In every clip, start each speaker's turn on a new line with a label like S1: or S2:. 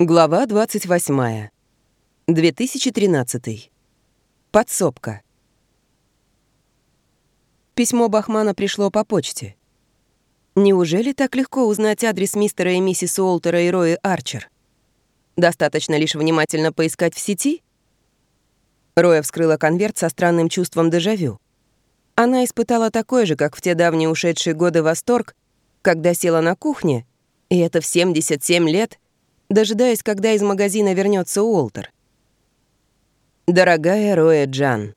S1: Глава 28. 2013. Подсобка. Письмо Бахмана пришло по почте. Неужели так легко узнать адрес мистера и миссис Уолтера и Рои Арчер? Достаточно лишь внимательно поискать в сети? Роя вскрыла конверт со странным чувством дежавю. Она испытала такой же, как в те давние ушедшие годы восторг, когда села на кухне, и это в 77 лет — дожидаясь, когда из магазина вернется Уолтер. «Дорогая Роя Джан,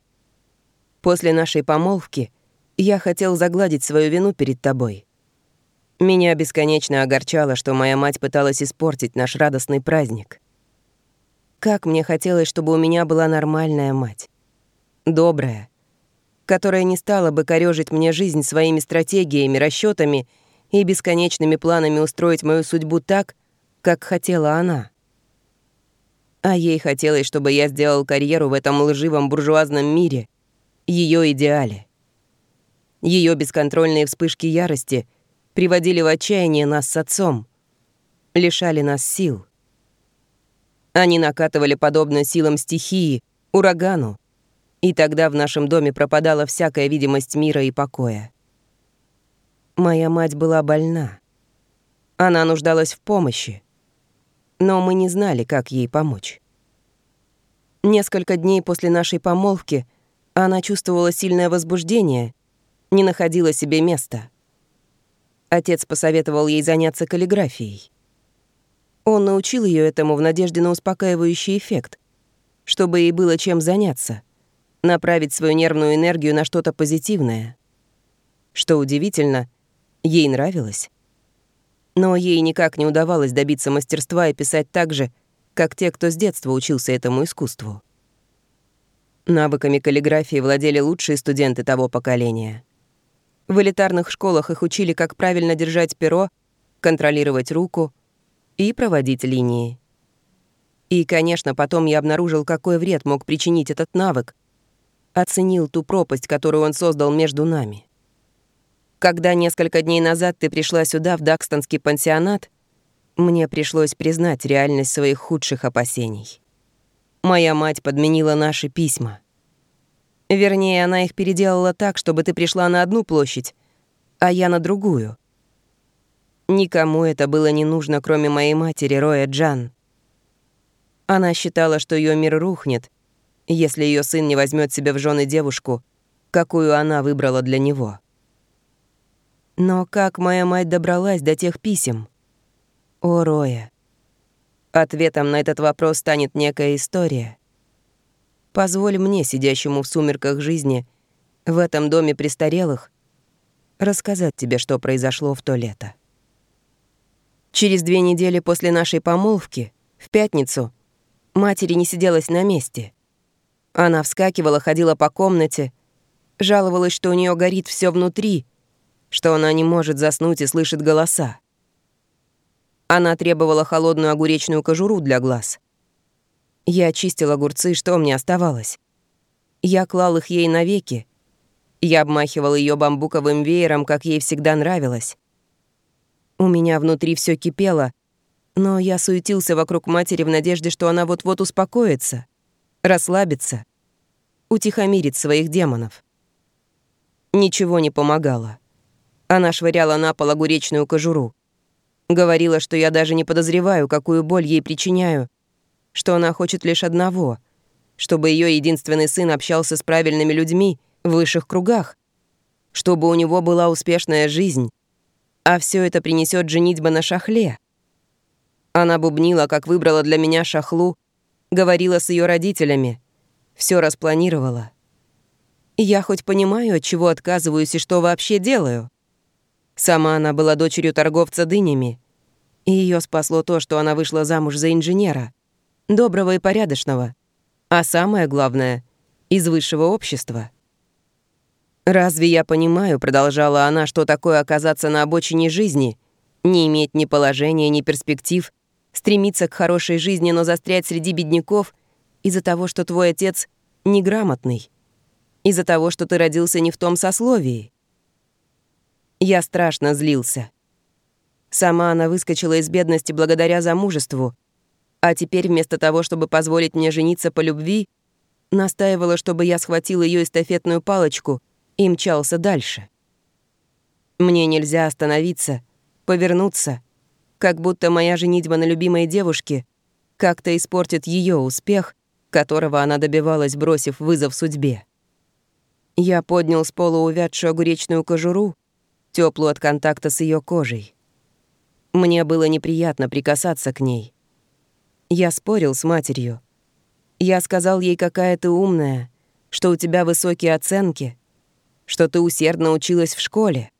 S1: после нашей помолвки я хотел загладить свою вину перед тобой. Меня бесконечно огорчало, что моя мать пыталась испортить наш радостный праздник. Как мне хотелось, чтобы у меня была нормальная мать. Добрая, которая не стала бы корёжить мне жизнь своими стратегиями, расчётами и бесконечными планами устроить мою судьбу так, как хотела она. А ей хотелось, чтобы я сделал карьеру в этом лживом буржуазном мире, ее идеале. Ее бесконтрольные вспышки ярости приводили в отчаяние нас с отцом, лишали нас сил. Они накатывали подобно силам стихии, урагану, и тогда в нашем доме пропадала всякая видимость мира и покоя. Моя мать была больна. Она нуждалась в помощи но мы не знали, как ей помочь. Несколько дней после нашей помолвки она чувствовала сильное возбуждение, не находила себе места. Отец посоветовал ей заняться каллиграфией. Он научил ее этому в надежде на успокаивающий эффект, чтобы ей было чем заняться, направить свою нервную энергию на что-то позитивное. Что удивительно, ей нравилось. Но ей никак не удавалось добиться мастерства и писать так же, как те, кто с детства учился этому искусству. Навыками каллиграфии владели лучшие студенты того поколения. В элитарных школах их учили, как правильно держать перо, контролировать руку и проводить линии. И, конечно, потом я обнаружил, какой вред мог причинить этот навык, оценил ту пропасть, которую он создал между нами. Когда несколько дней назад ты пришла сюда, в Дакстонский пансионат, мне пришлось признать реальность своих худших опасений. Моя мать подменила наши письма. Вернее, она их переделала так, чтобы ты пришла на одну площадь, а я на другую. Никому это было не нужно, кроме моей матери, Роя Джан. Она считала, что ее мир рухнет, если ее сын не возьмет себе в жены девушку, какую она выбрала для него. Но как моя мать добралась до тех писем? О, Роя. Ответом на этот вопрос станет некая история. Позволь мне, сидящему в сумерках жизни, в этом доме престарелых, рассказать тебе, что произошло в то лето. Через две недели после нашей помолвки, в пятницу, матери не сиделась на месте. Она вскакивала, ходила по комнате, жаловалась, что у нее горит все внутри — что она не может заснуть и слышит голоса. Она требовала холодную огуречную кожуру для глаз. Я очистил огурцы, что мне оставалось. Я клал их ей навеки. Я обмахивал ее бамбуковым веером, как ей всегда нравилось. У меня внутри все кипело, но я суетился вокруг матери в надежде, что она вот-вот успокоится, расслабится, утихомирит своих демонов. Ничего не помогало. Она швыряла на пол огуречную кожуру. Говорила, что я даже не подозреваю, какую боль ей причиняю, что она хочет лишь одного — чтобы ее единственный сын общался с правильными людьми в высших кругах, чтобы у него была успешная жизнь, а все это принесет женитьба на шахле. Она бубнила, как выбрала для меня шахлу, говорила с ее родителями, все распланировала. Я хоть понимаю, от чего отказываюсь и что вообще делаю. Сама она была дочерью торговца дынями, и ее спасло то, что она вышла замуж за инженера, доброго и порядочного, а самое главное — из высшего общества. «Разве я понимаю, — продолжала она, — что такое оказаться на обочине жизни, не иметь ни положения, ни перспектив, стремиться к хорошей жизни, но застрять среди бедняков из-за того, что твой отец неграмотный, из-за того, что ты родился не в том сословии?» Я страшно злился. Сама она выскочила из бедности благодаря замужеству. А теперь вместо того, чтобы позволить мне жениться по любви, настаивала, чтобы я схватил ее эстафетную палочку и мчался дальше. Мне нельзя остановиться, повернуться, как будто моя женитьба на любимой девушке как-то испортит ее успех, которого она добивалась, бросив вызов судьбе. Я поднял с пола увядшую огуречную кожуру, теплую от контакта с ее кожей. Мне было неприятно прикасаться к ней. Я спорил с матерью. Я сказал ей, какая ты умная, что у тебя высокие оценки, что ты усердно училась в школе.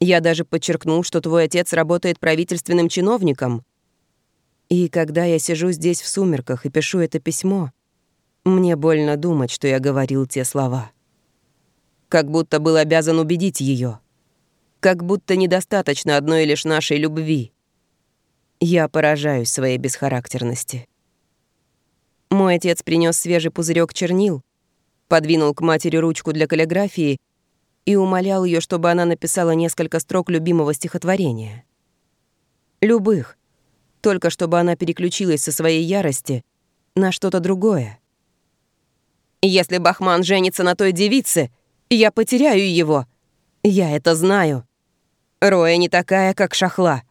S1: Я даже подчеркнул, что твой отец работает правительственным чиновником. И когда я сижу здесь в сумерках и пишу это письмо, мне больно думать, что я говорил те слова. Как будто был обязан убедить ее, Как будто недостаточно одной лишь нашей любви. Я поражаюсь своей бесхарактерности. Мой отец принес свежий пузырек чернил, подвинул к матери ручку для каллиграфии и умолял ее, чтобы она написала несколько строк любимого стихотворения. Любых, только чтобы она переключилась со своей ярости на что-то другое. «Если Бахман женится на той девице, я потеряю его. Я это знаю. Роя не такая, как Шахла.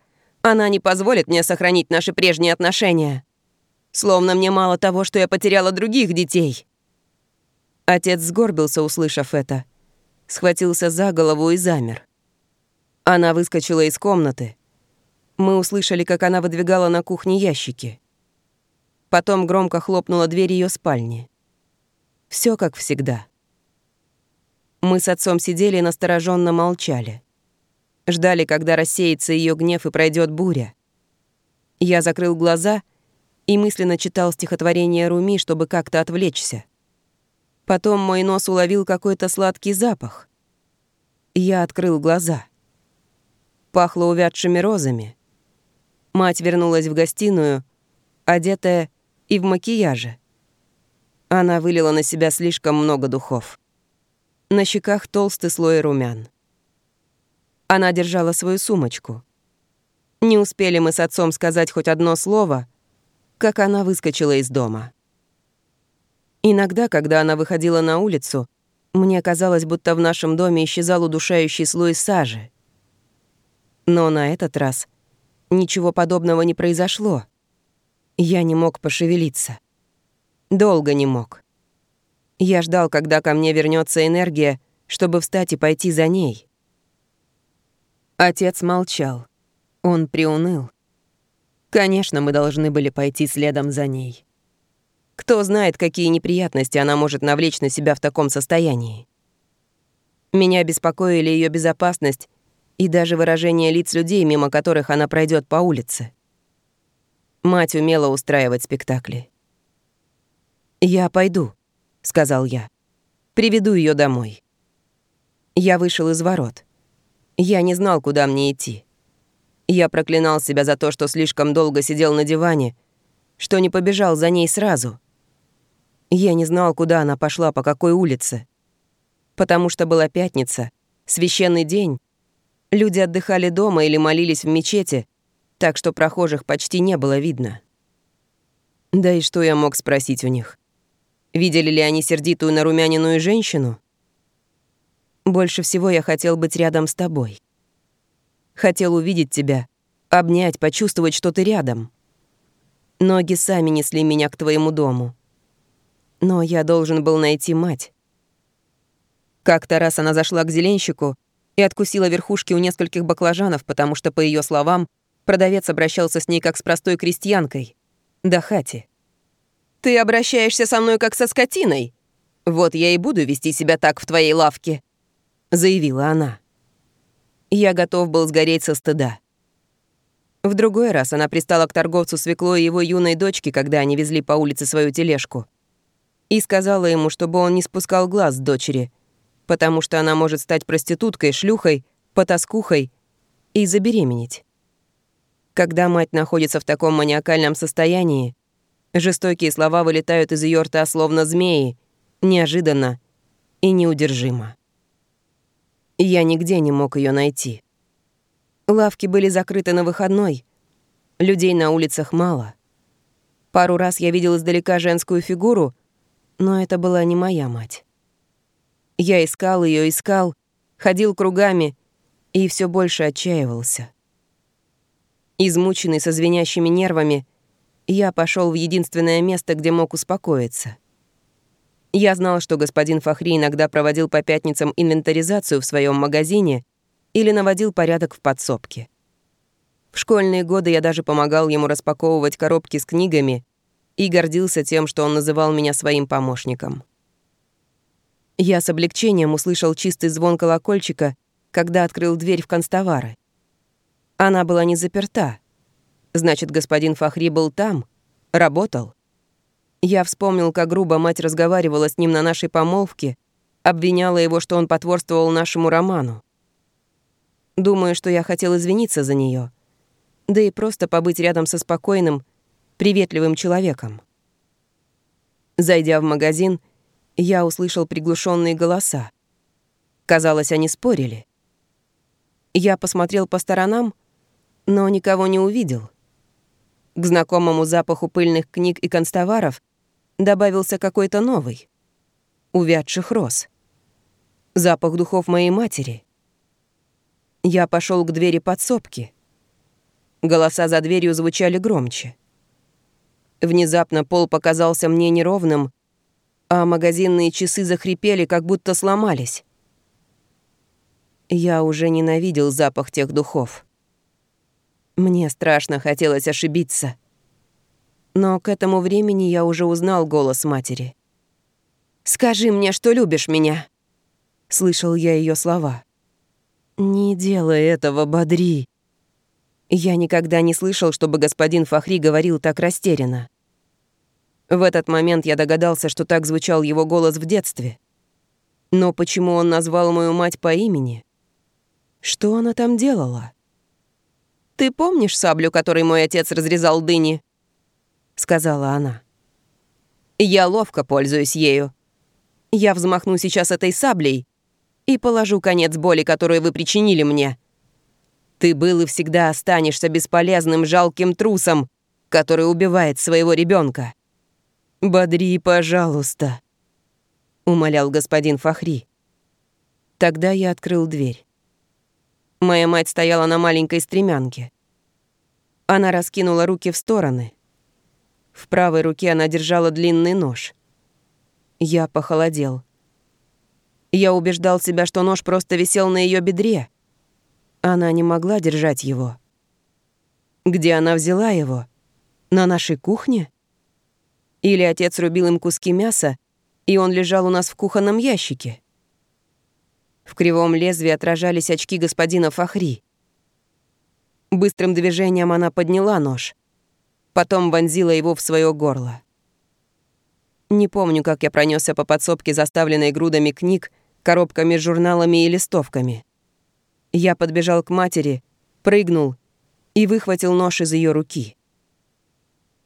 S1: Она не позволит мне сохранить наши прежние отношения. Словно мне мало того, что я потеряла других детей». Отец сгорбился, услышав это — схватился за голову и замер. Она выскочила из комнаты. Мы услышали, как она выдвигала на кухне ящики. Потом громко хлопнула дверь ее спальни. Все как всегда. Мы с отцом сидели и настороженно молчали. Ждали, когда рассеется ее гнев и пройдет буря. Я закрыл глаза и мысленно читал стихотворение Руми, чтобы как-то отвлечься. Потом мой нос уловил какой-то сладкий запах. Я открыл глаза. Пахло увядшими розами. Мать вернулась в гостиную, одетая и в макияже. Она вылила на себя слишком много духов. На щеках толстый слой румян. Она держала свою сумочку. Не успели мы с отцом сказать хоть одно слово, как она выскочила из дома. Иногда, когда она выходила на улицу, мне казалось, будто в нашем доме исчезал удушающий слой сажи. Но на этот раз ничего подобного не произошло. Я не мог пошевелиться. Долго не мог. Я ждал, когда ко мне вернется энергия, чтобы встать и пойти за ней. Отец молчал. Он приуныл. Конечно, мы должны были пойти следом за ней. Кто знает, какие неприятности она может навлечь на себя в таком состоянии. Меня беспокоили ее безопасность и даже выражение лиц людей, мимо которых она пройдет по улице. Мать умела устраивать спектакли. «Я пойду», — сказал я. «Приведу ее домой». Я вышел из ворот. Я не знал, куда мне идти. Я проклинал себя за то, что слишком долго сидел на диване, что не побежал за ней сразу — я не знал, куда она пошла, по какой улице. Потому что была пятница, священный день. Люди отдыхали дома или молились в мечети, так что прохожих почти не было видно. Да и что я мог спросить у них? Видели ли они сердитую нарумяненную женщину? Больше всего я хотел быть рядом с тобой. Хотел увидеть тебя, обнять, почувствовать, что ты рядом. Ноги сами несли меня к твоему дому. Но я должен был найти мать. Как-то раз она зашла к зеленщику и откусила верхушки у нескольких баклажанов, потому что, по ее словам, продавец обращался с ней как с простой крестьянкой. До хати. «Ты обращаешься со мной как со скотиной? Вот я и буду вести себя так в твоей лавке», — заявила она. Я готов был сгореть со стыда. В другой раз она пристала к торговцу свеклой и его юной дочке, когда они везли по улице свою тележку и сказала ему, чтобы он не спускал глаз с дочери, потому что она может стать проституткой, шлюхой, потаскухой и забеременеть. Когда мать находится в таком маниакальном состоянии, жестокие слова вылетают из ее рта словно змеи, неожиданно и неудержимо. Я нигде не мог ее найти. Лавки были закрыты на выходной, людей на улицах мало. Пару раз я видел издалека женскую фигуру, но это была не моя мать. Я искал ее, искал, ходил кругами и все больше отчаивался. Измученный со звенящими нервами, я пошел в единственное место, где мог успокоиться. Я знал, что господин Фахри иногда проводил по пятницам инвентаризацию в своем магазине или наводил порядок в подсобке. В школьные годы я даже помогал ему распаковывать коробки с книгами и гордился тем, что он называл меня своим помощником. Я с облегчением услышал чистый звон колокольчика, когда открыл дверь в констовары. Она была не заперта. Значит, господин Фахри был там, работал. Я вспомнил, как грубо мать разговаривала с ним на нашей помолвке, обвиняла его, что он потворствовал нашему роману. Думаю, что я хотел извиниться за нее, да и просто побыть рядом со спокойным, приветливым человеком. Зайдя в магазин, я услышал приглушенные голоса. Казалось, они спорили. Я посмотрел по сторонам, но никого не увидел. К знакомому запаху пыльных книг и констоваров добавился какой-то новый. Увядших роз. Запах духов моей матери. Я пошел к двери подсобки. Голоса за дверью звучали громче. Внезапно пол показался мне неровным, а магазинные часы захрипели, как будто сломались. Я уже ненавидел запах тех духов. Мне страшно хотелось ошибиться. Но к этому времени я уже узнал голос матери. «Скажи мне, что любишь меня!» Слышал я ее слова. «Не делай этого, Бодри!» Я никогда не слышал, чтобы господин Фахри говорил так растерянно. В этот момент я догадался, что так звучал его голос в детстве. Но почему он назвал мою мать по имени? Что она там делала? «Ты помнишь саблю, которой мой отец разрезал дыни?» — сказала она. «Я ловко пользуюсь ею. Я взмахну сейчас этой саблей и положу конец боли, которую вы причинили мне. Ты был и всегда останешься бесполезным, жалким трусом, который убивает своего ребенка. «Бодри, пожалуйста», — умолял господин Фахри. Тогда я открыл дверь. Моя мать стояла на маленькой стремянке. Она раскинула руки в стороны. В правой руке она держала длинный нож. Я похолодел. Я убеждал себя, что нож просто висел на ее бедре. Она не могла держать его. Где она взяла его? На нашей кухне? Или отец рубил им куски мяса, и он лежал у нас в кухонном ящике? В кривом лезвии отражались очки господина Фахри. Быстрым движением она подняла нож. Потом вонзила его в свое горло. Не помню, как я пронесся по подсобке, заставленной грудами книг, коробками с журналами и листовками. Я подбежал к матери, прыгнул и выхватил нож из ее руки.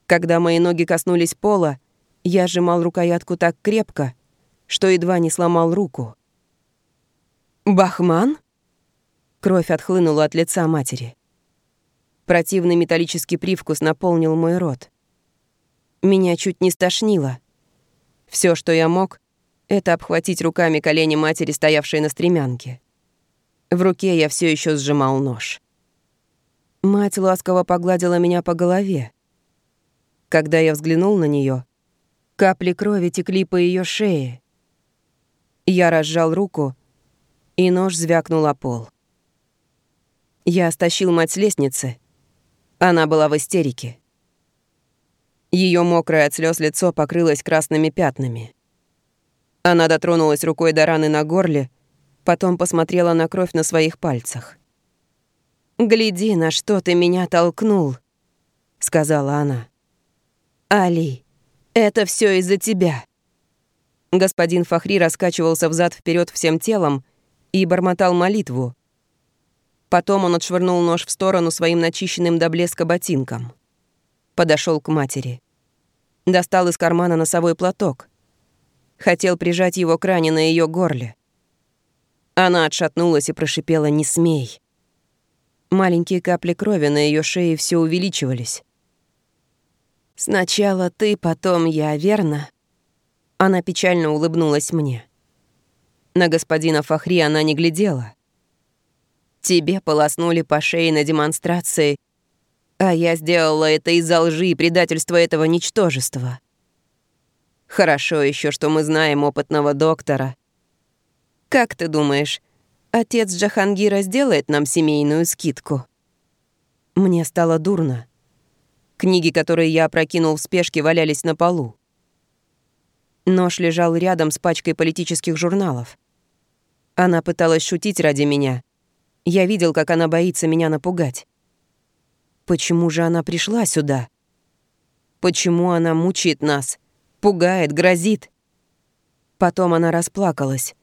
S1: Когда мои ноги коснулись пола, я сжимал рукоятку так крепко, что едва не сломал руку. «Бахман?» Кровь отхлынула от лица матери. Противный металлический привкус наполнил мой рот. Меня чуть не стошнило. Все, что я мог, это обхватить руками колени матери, стоявшей на стремянке. В руке я все еще сжимал нож. Мать ласково погладила меня по голове. Когда я взглянул на нее, капли крови текли по ее шее. Я разжал руку и нож звякнул о пол. Я стащил мать с лестницы. Она была в истерике. Ее мокрое от слез лицо покрылось красными пятнами. Она дотронулась рукой до раны на горле, потом посмотрела на кровь на своих пальцах. «Гляди, на что ты меня толкнул», — сказала она. «Али, это все из-за тебя». Господин Фахри раскачивался взад вперед всем телом, и бормотал молитву. Потом он отшвырнул нож в сторону своим начищенным до блеска ботинком. Подошел к матери. Достал из кармана носовой платок. Хотел прижать его к ране на ее горле. Она отшатнулась и прошипела «Не смей». Маленькие капли крови на ее шее все увеличивались. «Сначала ты, потом я, верно?» Она печально улыбнулась мне. На господина Фахри она не глядела. «Тебе полоснули по шее на демонстрации, а я сделала это из-за лжи и предательства этого ничтожества. Хорошо еще, что мы знаем опытного доктора. Как ты думаешь, отец Джахангира сделает нам семейную скидку?» Мне стало дурно. Книги, которые я опрокинул в спешке, валялись на полу. Нож лежал рядом с пачкой политических журналов. Она пыталась шутить ради меня. Я видел, как она боится меня напугать. Почему же она пришла сюда? Почему она мучает нас, пугает, грозит? Потом она расплакалась.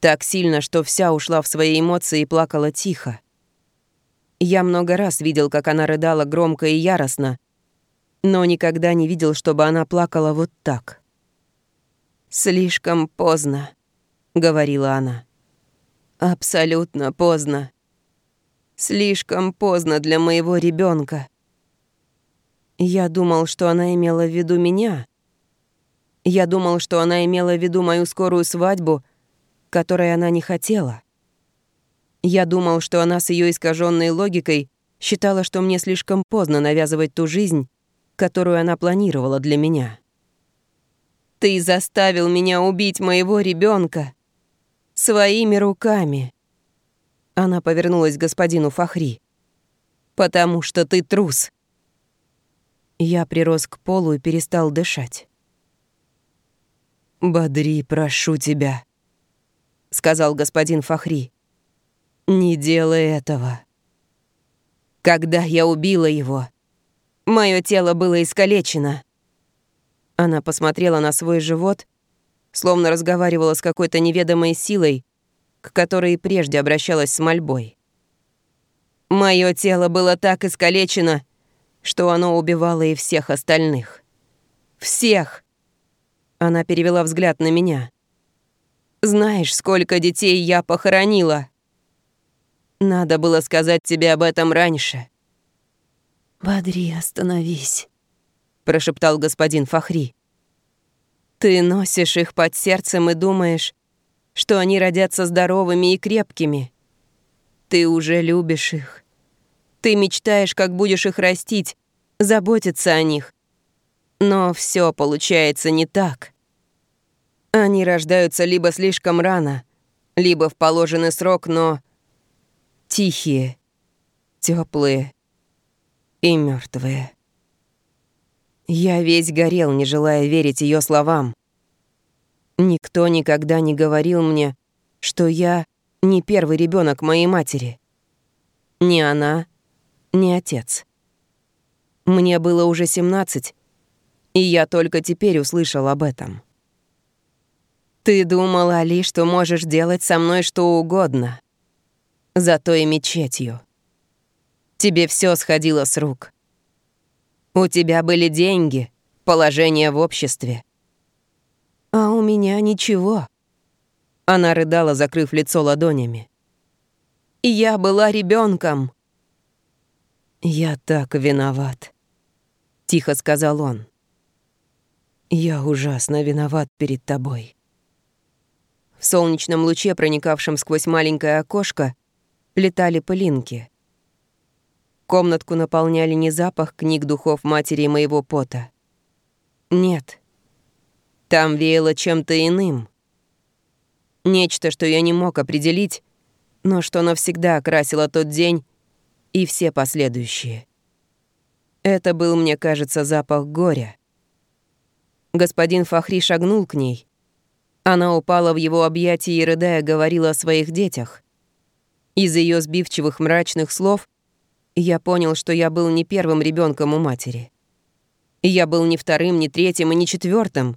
S1: Так сильно, что вся ушла в свои эмоции и плакала тихо. Я много раз видел, как она рыдала громко и яростно, но никогда не видел, чтобы она плакала вот так. «Слишком поздно», — говорила она. «Абсолютно поздно. Слишком поздно для моего ребенка. Я думал, что она имела в виду меня. Я думал, что она имела в виду мою скорую свадьбу, которой она не хотела. Я думал, что она с ее искаженной логикой считала, что мне слишком поздно навязывать ту жизнь, которую она планировала для меня. Ты заставил меня убить моего ребенка своими руками. Она повернулась к господину Фахри. Потому что ты трус. Я прирос к полу и перестал дышать. «Бодри, прошу тебя», — сказал господин Фахри. «Не делай этого». Когда я убила его, Мое тело было искалечено. Она посмотрела на свой живот, словно разговаривала с какой-то неведомой силой, к которой прежде обращалась с мольбой. Мое тело было так искалечено, что оно убивало и всех остальных. Всех! Она перевела взгляд на меня. Знаешь, сколько детей я похоронила? Надо было сказать тебе об этом раньше.
S2: «Бадри, остановись», —
S1: прошептал господин Фахри. «Ты носишь их под сердцем и думаешь, что они родятся здоровыми и крепкими. Ты уже любишь их. Ты мечтаешь, как будешь их растить, заботиться о них. Но все получается не так. Они рождаются либо слишком рано, либо в положенный срок, но тихие, теплые, и мертвые. Я весь горел, не желая верить ее словам. Никто никогда не говорил мне, что я не первый ребенок моей матери. Ни она, ни отец. Мне было уже 17, и я только теперь услышал об этом. Ты думал, Али, что можешь делать со мной что угодно. Зато и мечетью. Тебе все сходило с рук. У тебя были деньги, положение в обществе. А у меня ничего. Она рыдала, закрыв лицо ладонями. Я была ребенком. Я так виноват, тихо сказал он. Я ужасно виноват перед тобой. В солнечном луче, проникавшем сквозь маленькое окошко, летали пылинки. Комнатку наполняли не запах книг духов матери моего пота. Нет. Там веяло чем-то иным. Нечто, что я не мог определить, но что навсегда окрасило тот день и все последующие. Это был, мне кажется, запах горя. Господин Фахри шагнул к ней. Она упала в его объятия и, рыдая, говорила о своих детях. Из ее сбивчивых мрачных слов я понял, что я был не первым ребенком у матери. Я был не вторым, не третьим и не четвертым.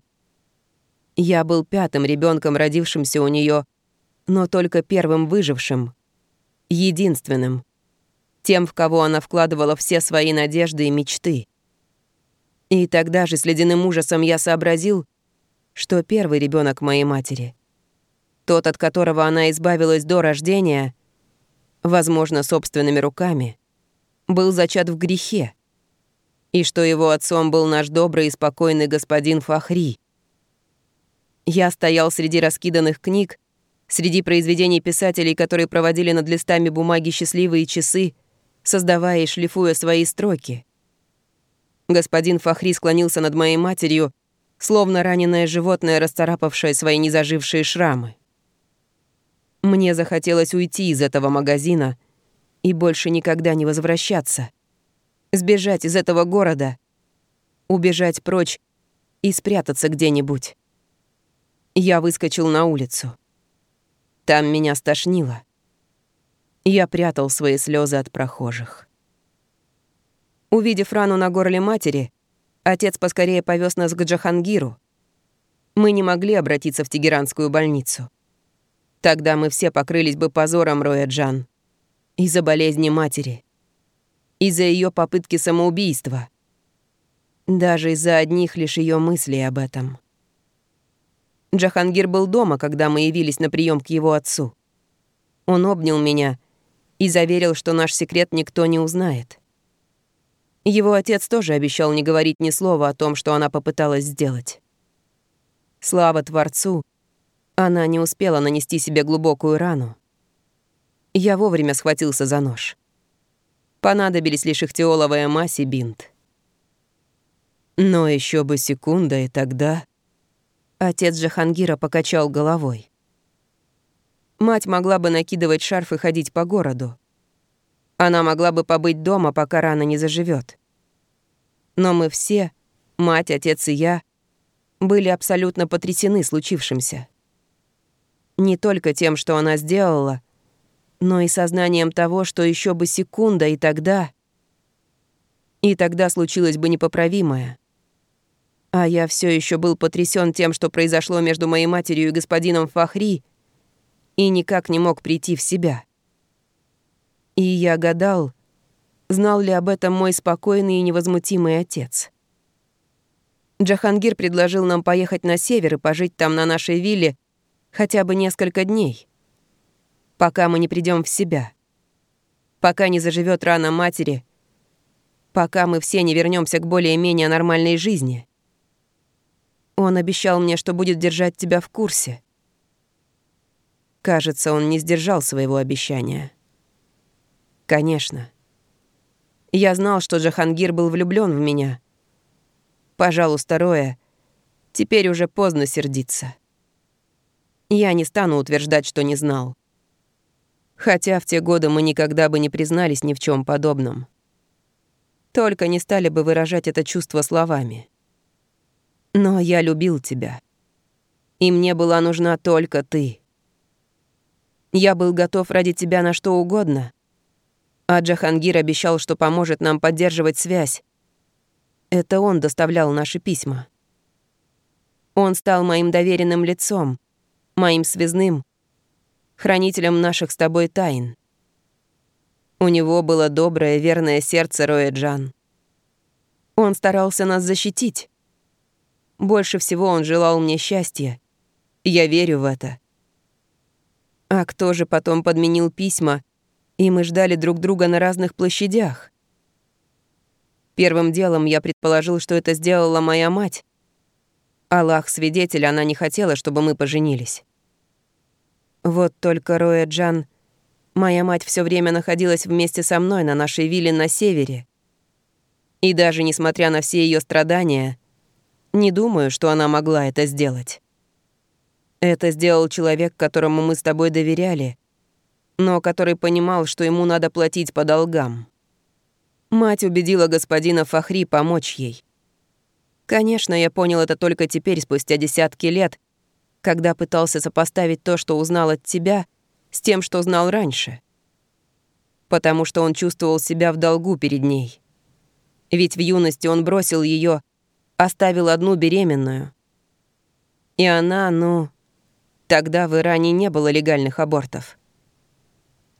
S1: Я был пятым ребенком, родившимся у нее, но только первым выжившим, единственным, тем, в кого она вкладывала все свои надежды и мечты. И тогда же с ледяным ужасом я сообразил, что первый ребенок моей матери, тот, от которого она избавилась до рождения, возможно, собственными руками, был зачат в грехе. и что его отцом был наш добрый и спокойный господин Фахри. Я стоял среди раскиданных книг, среди произведений писателей, которые проводили над листами бумаги счастливые часы, создавая и шлифуя свои строки. Господин Фахри склонился над моей матерью, словно раненое животное, расцарапавшее свои незажившие шрамы. Мне захотелось уйти из этого магазина и больше никогда не возвращаться. Сбежать из этого города, убежать прочь и спрятаться где-нибудь. Я выскочил на улицу. Там меня стошнило. Я прятал свои слезы от прохожих. Увидев рану на горле матери, отец поскорее повез нас к Джахангиру. Мы не могли обратиться в Тегеранскую больницу. Тогда мы все покрылись бы позором Роя Джан. Из-за болезни матери. Из-за ее попытки самоубийства. Даже из-за одних лишь ее мыслей об этом. Джахангир был дома, когда мы явились на прием к его отцу. Он обнял меня и заверил, что наш секрет никто не узнает. Его отец тоже обещал не говорить ни слова о том, что она попыталась сделать. Слава Творцу, она не успела нанести себе глубокую рану. Я вовремя схватился за нож. Понадобились лишь ихтиоловая мазь и бинт. Но еще бы секунда, и тогда... Отец Джахангира покачал головой. Мать могла бы накидывать шарф и ходить по городу. Она могла бы побыть дома, пока рана не заживет. Но мы все, мать, отец и я, были абсолютно потрясены случившимся. Не только тем, что она сделала, но и сознанием того, что еще бы секунда, и тогда... И тогда случилось бы непоправимое. А я все еще был потрясен тем, что произошло между моей матерью и господином Фахри, и никак не мог прийти в себя. И я гадал, знал ли об этом мой спокойный и невозмутимый отец. Джахангир предложил нам поехать на север и пожить там на нашей вилле хотя бы несколько дней, пока мы не придем в себя, пока не заживет рана матери, пока мы все не вернемся к более-менее нормальной жизни. Он обещал мне, что будет держать тебя в курсе. Кажется, он не сдержал своего обещания. Конечно. Я знал, что Джахангир был влюблен в меня. Пожалуйста, Роя, теперь уже поздно сердиться. Я не стану утверждать, что не знал. Хотя в те годы мы никогда бы не признались ни в чем подобном. Только не стали бы выражать это чувство словами. Но я любил тебя. И мне была нужна только ты. Я был готов ради тебя на что угодно. А Джахангир обещал, что поможет нам поддерживать связь. Это он доставлял наши письма. Он стал моим доверенным лицом, моим связным, хранителем наших с тобой тайн. У него было доброе, верное сердце Роя Джан. Он старался нас защитить. Больше всего он желал мне счастья. Я верю в это. А кто же потом подменил письма, и мы ждали друг друга на разных площадях? Первым делом я предположил, что это сделала моя мать. Аллах свидетель, она не хотела, чтобы мы поженились. Вот только Роя Джан, моя мать все время находилась вместе со мной на нашей вилле на севере. И даже несмотря на все ее страдания, не думаю, что она могла это сделать. Это сделал человек, которому мы с тобой доверяли, но который понимал, что ему надо платить по долгам. Мать убедила господина Фахри помочь ей. Конечно, я понял это только теперь, спустя десятки лет, когда пытался сопоставить то, что узнал от тебя, с тем, что знал раньше. Потому что он чувствовал себя в долгу перед ней. Ведь в юности он бросил ее, оставил одну беременную. И она, ну... Тогда в Иране не было легальных абортов.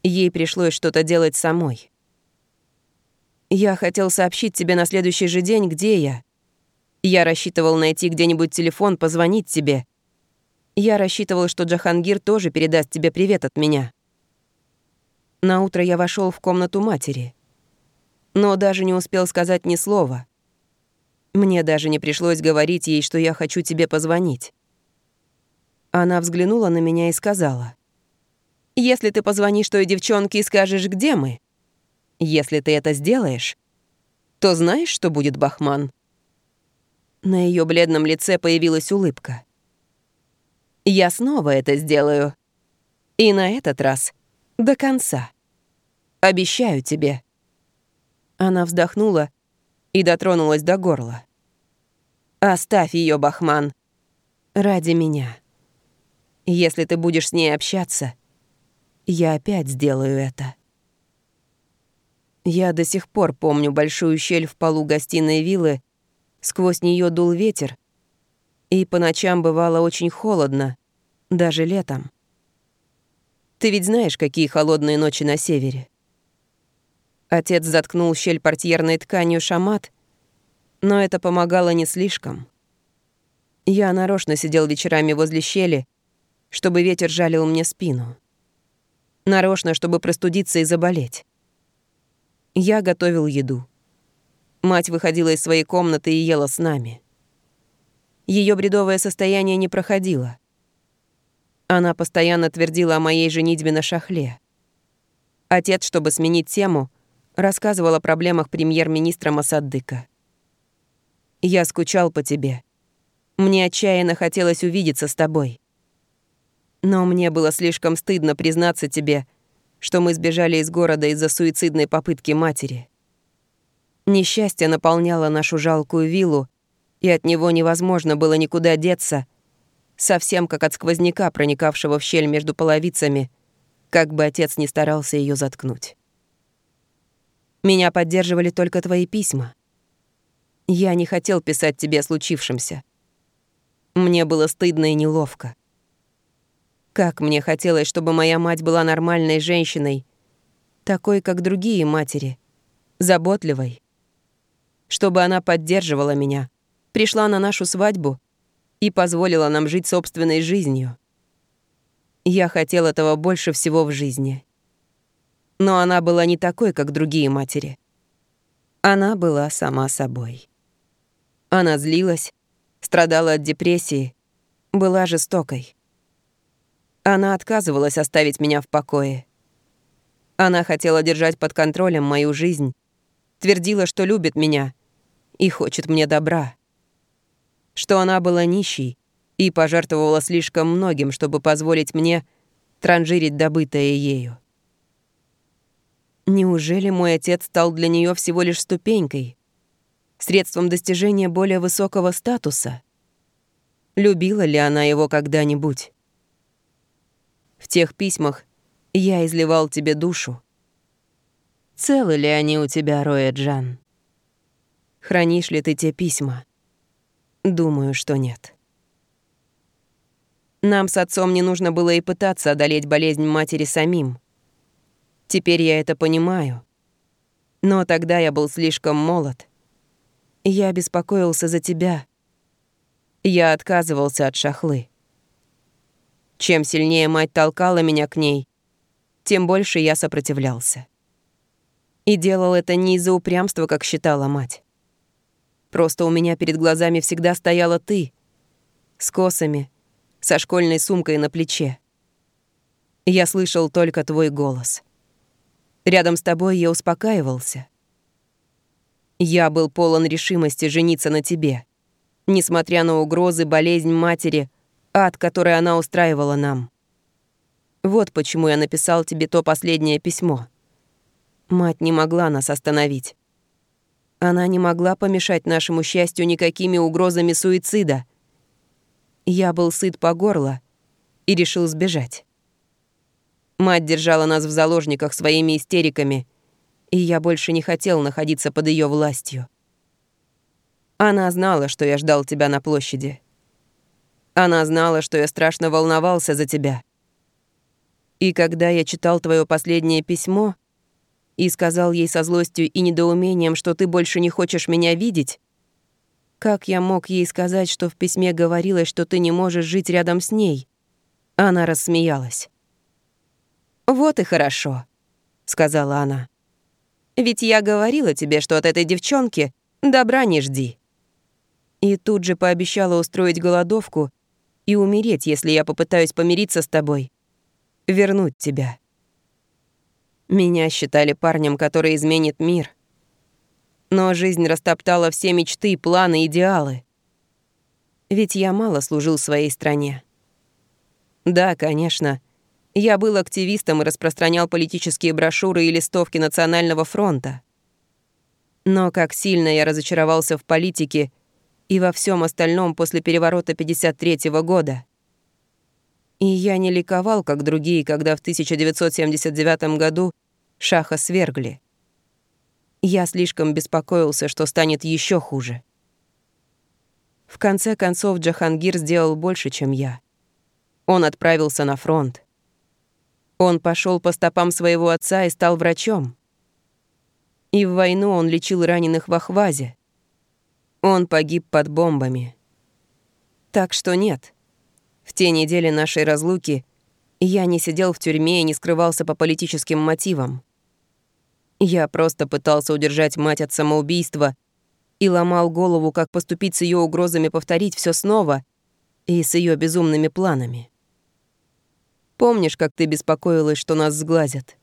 S1: Ей пришлось что-то делать самой. Я хотел сообщить тебе на следующий же день, где я. Я рассчитывал найти где-нибудь телефон, позвонить тебе — я рассчитывал, что Джахангир тоже передаст тебе привет от меня. На утро я вошел в комнату матери. Но даже не успел сказать ни слова. Мне даже не пришлось говорить ей, что я хочу тебе позвонить. Она взглянула на меня и сказала. «Если ты позвонишь той девчонке и скажешь, где мы, если ты это сделаешь, то знаешь, что будет Бахман?» На ее бледном лице появилась улыбка. «Я снова это сделаю. И на этот раз до конца. Обещаю тебе». Она вздохнула и дотронулась до горла. «Оставь ее, Бахман. Ради меня. Если ты будешь с ней общаться, я опять сделаю это». Я до сих пор помню большую щель в полу гостиной виллы, сквозь нее дул ветер, и по ночам бывало очень холодно, даже летом. Ты ведь знаешь, какие холодные ночи на севере. Отец заткнул щель портьерной тканью шамат, но это помогало не слишком. Я нарочно сидел вечерами возле щели, чтобы ветер жалил мне спину. Нарочно, чтобы простудиться и заболеть. Я готовил еду. Мать выходила из своей комнаты и ела с нами. Ее бредовое состояние не проходило. Она постоянно твердила о моей женитьбе на шахле. Отец, чтобы сменить тему, рассказывал о проблемах премьер-министра Масаддыка. «Я скучал по тебе. Мне отчаянно хотелось увидеться с тобой. Но мне было слишком стыдно признаться тебе, что мы сбежали из города из-за суицидной попытки матери. Несчастье наполняло нашу жалкую виллу, и от него невозможно было никуда деться, совсем как от сквозняка, проникавшего в щель между половицами, как бы отец ни старался ее заткнуть. Меня поддерживали только твои письма. Я не хотел писать тебе о случившемся. Мне было стыдно и неловко. Как мне хотелось, чтобы моя мать была нормальной женщиной, такой, как другие матери, заботливой. Чтобы она поддерживала меня, пришла на нашу свадьбу и позволила нам жить собственной жизнью. Я хотел этого больше всего в жизни. Но она была не такой, как другие матери. Она была сама собой. Она злилась, страдала от депрессии, была жестокой. Она отказывалась оставить меня в покое. Она хотела держать под контролем мою жизнь, твердила, что любит меня и хочет мне добра. Что она была нищей и пожертвовала слишком многим, чтобы позволить мне транжирить добытое ею. Неужели мой отец стал для нее всего лишь ступенькой, средством достижения более высокого статуса? Любила ли она его когда-нибудь? В тех письмах я изливал тебе душу. Целы ли они у тебя, Роя Джан? Хранишь ли ты те письма? Думаю, что нет. Нам с отцом не нужно было и пытаться одолеть болезнь матери самим. Теперь я это понимаю. Но тогда я был слишком молод. Я беспокоился за тебя. Я отказывался от шахлы. Чем сильнее мать толкала меня к ней, тем больше я сопротивлялся. И делал это не из-за упрямства, как считала мать. Просто у меня перед глазами всегда стояла ты, с косами, со школьной сумкой на плече. Я слышал только твой голос — Рядом с тобой я успокаивался. Я был полон решимости жениться на тебе, несмотря на угрозы, болезнь матери, ад, который она устраивала нам. Вот почему я написал тебе то последнее письмо. Мать не могла нас остановить. Она не могла помешать нашему счастью никакими угрозами суицида. Я был сыт по горло и решил сбежать. Мать держала нас в заложниках своими истериками, и я больше не хотел находиться под ее властью. Она знала, что я ждал тебя на площади. Она знала, что я страшно волновался за тебя. И когда я читал твое последнее письмо и сказал ей со злостью и недоумением, что ты больше не хочешь меня видеть, как я мог ей сказать, что в письме говорилось, что ты не можешь жить рядом с ней? Она рассмеялась. «Вот и хорошо», — сказала она. «Ведь я говорила тебе, что от этой девчонки добра не жди. И тут же пообещала устроить голодовку и умереть, если я попытаюсь помириться с тобой, вернуть тебя. Меня считали парнем, который изменит мир. Но жизнь растоптала все мечты, планы, идеалы. Ведь я мало служил своей стране. Да, конечно, я был активистом и распространял политические брошюры и листовки Национального фронта. Но как сильно я разочаровался в политике и во всем остальном после переворота 53 -го года. И я не ликовал, как другие, когда в 1979 году Шаха свергли. Я слишком беспокоился, что станет еще хуже. В конце концов, Джахангир сделал больше, чем я. Он отправился на фронт. Он пошел по стопам своего отца и стал врачом. И в войну он лечил раненых в Ахвазе. Он погиб под бомбами. Так что нет. В те недели нашей разлуки я не сидел в тюрьме и не скрывался по политическим мотивам. Я просто пытался удержать мать от самоубийства — и ломал голову, как поступить с ее угрозами повторить все снова и с ее безумными планами. Помнишь, как ты беспокоилась, что нас сглазят?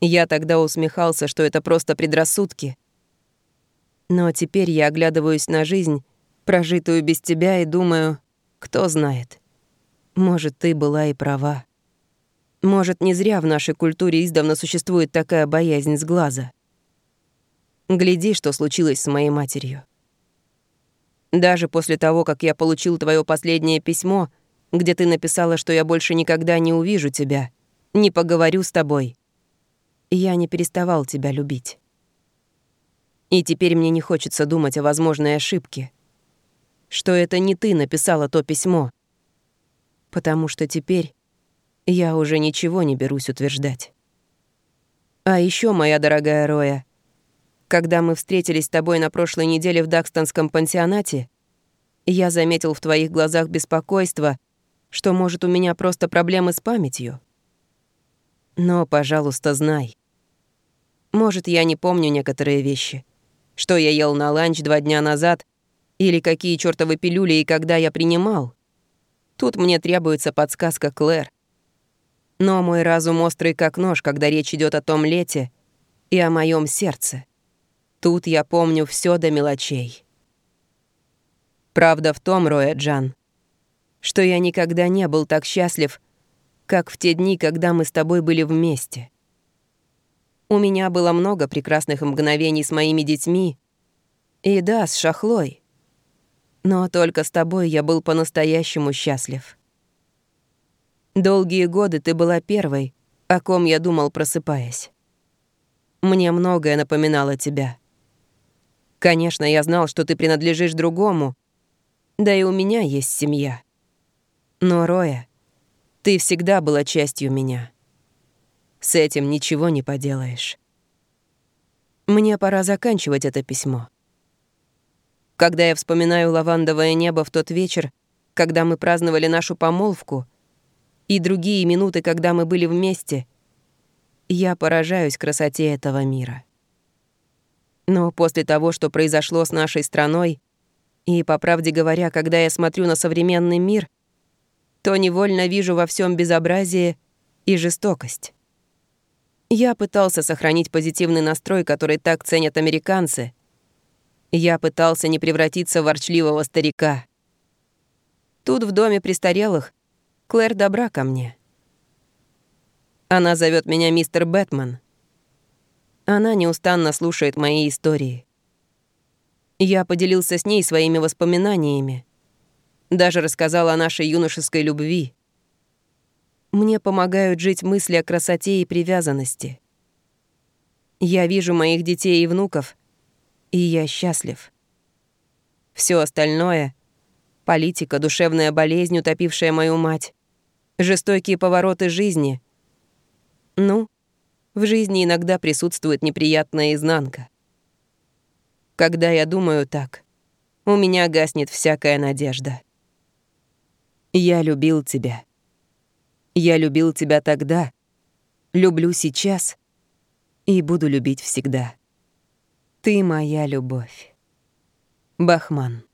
S1: Я тогда усмехался, что это просто предрассудки. Но теперь я оглядываюсь на жизнь, прожитую без тебя, и думаю, кто знает. Может, ты была и права. Может, не зря в нашей культуре издавна существует такая боязнь с глаза. Гляди, что случилось с моей матерью. Даже после того, как я получил твое последнее письмо, где ты написала, что я больше никогда не увижу тебя, не поговорю с тобой, я не переставал тебя любить. И теперь мне не хочется думать о возможной ошибке, что это не ты написала то письмо, потому что теперь я уже ничего не берусь утверждать. А еще, моя дорогая Роя, когда мы встретились с тобой на прошлой неделе в Дакстонском пансионате, я заметил в твоих глазах беспокойство, что, может, у меня просто проблемы с памятью. Но, пожалуйста, знай. Может, я не помню некоторые вещи. Что я ел на ланч два дня назад, или какие чертовы пилюли и когда я принимал. Тут мне требуется подсказка Клэр. Но мой разум острый как нож, когда речь идет о том лете и о моем сердце. Тут я помню все до мелочей. Правда в том, Роя Джан, что я никогда не был так счастлив, как в те дни, когда мы с тобой были вместе. У меня было много прекрасных мгновений с моими детьми, и да, с Шахлой. Но только с тобой я был по-настоящему счастлив. Долгие годы ты была первой, о ком я думал, просыпаясь. Мне многое напоминало тебя. Конечно, я знал, что ты принадлежишь другому. Да и у меня есть семья. Но, Роя, ты всегда была частью меня. С этим ничего не поделаешь. Мне пора заканчивать это письмо. Когда я вспоминаю лавандовое небо в тот вечер, когда мы праздновали нашу помолвку, и другие минуты, когда мы были вместе, я поражаюсь красоте этого мира. Но после того, что произошло с нашей страной, и, по правде говоря, когда я смотрю на современный мир, то невольно вижу во всем безобразие и жестокость. Я пытался сохранить позитивный настрой, который так ценят американцы. Я пытался не превратиться в ворчливого старика. Тут, в доме престарелых, Клэр добра ко мне. Она зовет меня мистер Бэтмен. Она неустанно слушает мои истории. Я поделился с ней своими воспоминаниями. Даже рассказал о нашей юношеской любви. Мне помогают жить мысли о красоте и привязанности. Я вижу моих детей и внуков, и я счастлив. Все остальное — политика, душевная болезнь, утопившая мою мать, жестокие повороты жизни — ну, в жизни иногда присутствует неприятная изнанка. Когда я думаю так, у меня гаснет всякая надежда. Я любил тебя. Я любил тебя тогда, люблю сейчас и буду любить всегда. Ты моя любовь. Бахман.